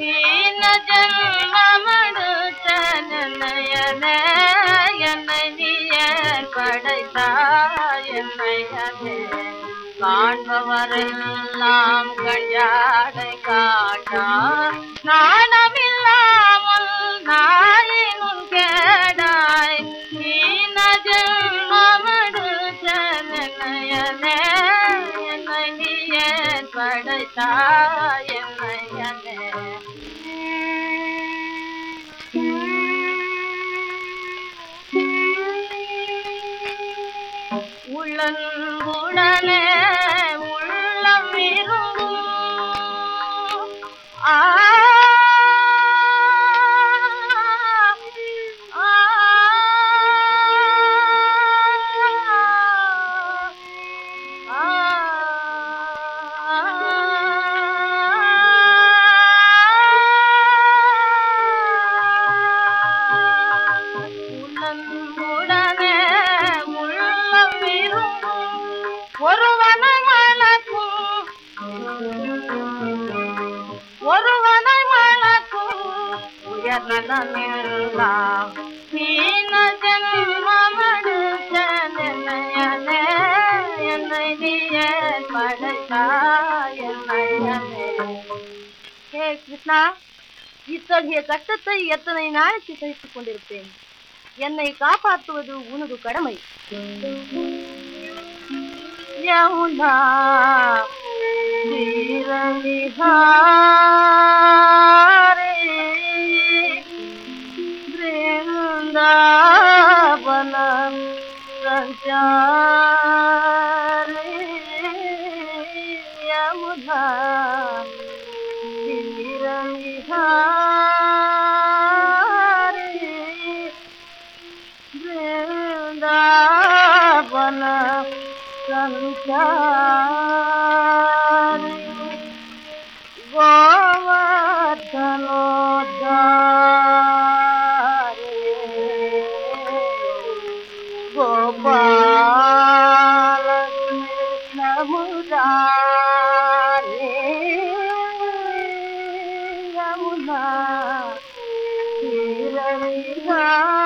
ೀನ ಜನ್ಮ ಮಡುತ್ತ ನನ್ನಯನ என்னைய படைத்தாய் என்னையனே காண்பவரெல்லாம் கஞ்சாடை காட்டான் படைத்தாய் என்னையனே நீன என்னை நீயே படைத்தாய் என்னையனே ஹே கிருஷ்ணா இத்தகைய கஷ்டத்தை எத்தனை நாளைக்கு சகித்துக் கொண்டிருப்பேன்? என்னை காப்பாற்றுவது உனது கடமை. யமுனா वृंदावन रुधाम वृंदावन संचार रखी मुलमूला र